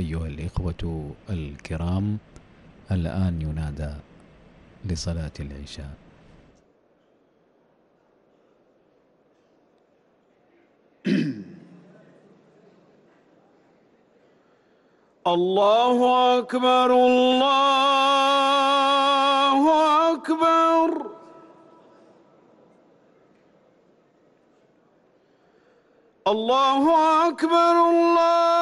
أيها الإخوة الكرام الآن ينادى لصلاة العشاء. الله أكبر الله أكبر. الله أكبر الله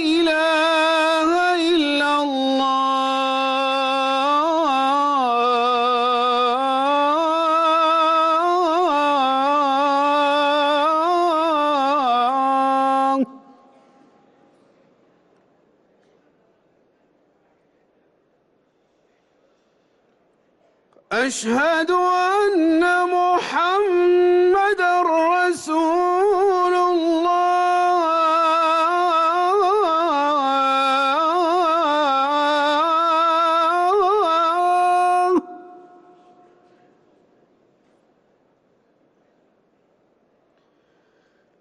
إله إلا الله. أشهد أن محمد رسول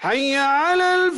حي على الفلاح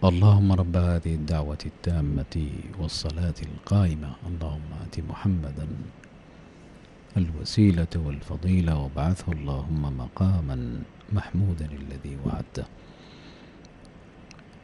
اللهم رب هذه الدعوة التامة والصلاة القائمة. اللهم آت محمدا الوسيلة والفضيلة وابعثه اللهم مقاما محمودا الذي وعدته.